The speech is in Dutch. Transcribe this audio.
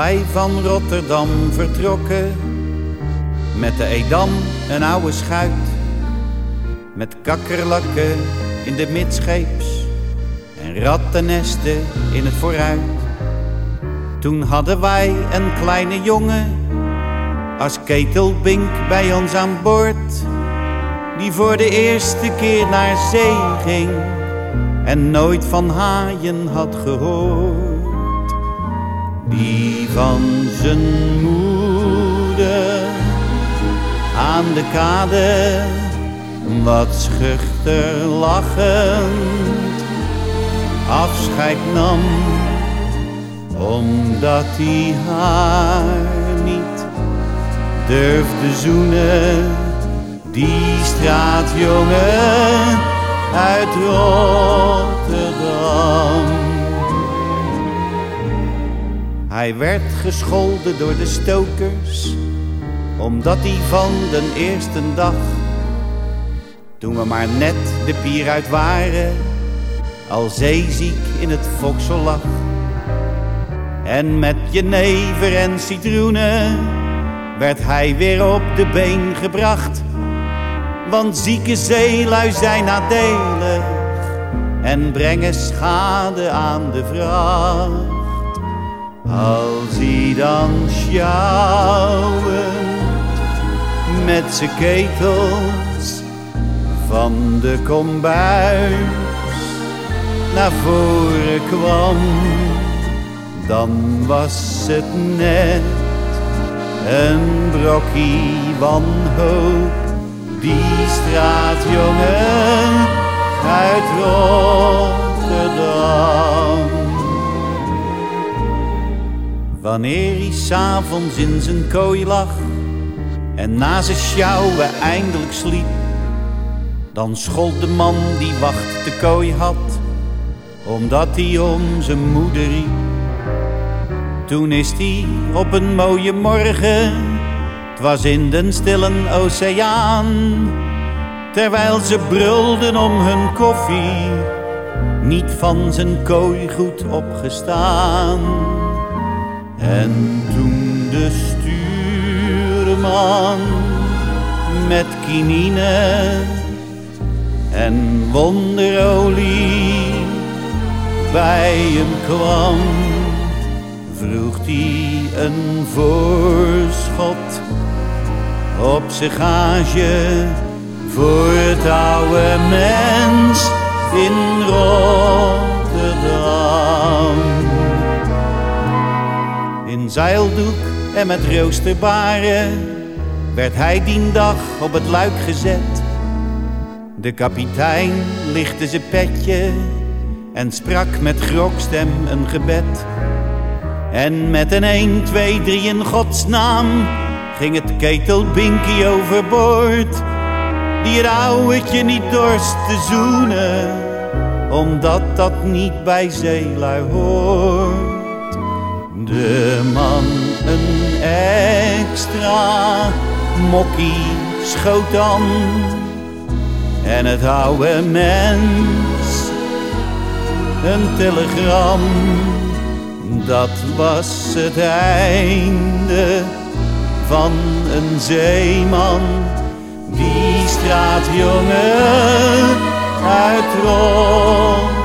wij van Rotterdam vertrokken, met de Edam een oude schuit, met kakkerlakken in de midscheeps. En rattennesten in het vooruit. Toen hadden wij een kleine jongen. Als ketelbink bij ons aan boord, die voor de eerste keer naar zee ging. En nooit van haaien had gehoord. Die van zijn moeder aan de kade wat schuchter lachend afscheid nam, omdat hij haar niet durfde zoenen. Die straatjongen uit Rotterdam. Hij werd gescholden door de stokers, omdat hij van de eerste dag, toen we maar net de pier uit waren, al zeeziek in het foksel lag. En met jenever en citroenen werd hij weer op de been gebracht. Want zieke zeelui zijn nadelig en brengen schade aan de vracht. Als hij dan sjouwend met zijn ketels van de kombuis naar voren kwam, dan was het net een brokkie wanhoop. Die straatjongen uit Rotterdam. Wanneer hij s'avonds in zijn kooi lag en na zijn sjouwen eindelijk sliep, dan schold de man die wacht de kooi had, omdat hij om zijn moeder riep. Toen is hij op een mooie morgen, het was in den stille oceaan, terwijl ze brulden om hun koffie, niet van zijn kooi goed opgestaan. En toen de stuurman met kinine en wonderolie bij hem kwam, vroeg hij een voorschot op zijn gage voor het oude mens in Zeildoek en met roosterbaren werd hij die dag op het luik gezet. De kapitein lichtte zijn petje en sprak met grokstem een gebed. En met een 1, 2, 3 in godsnaam ging het ketelbinkie overboord. Die het ouwetje niet dorst te zoenen, omdat dat niet bij zeelui hoort. De man een extra mokkie schoot dan en het oude mens een telegram. Dat was het einde van een zeeman, die straatjongen uit Rotterdam.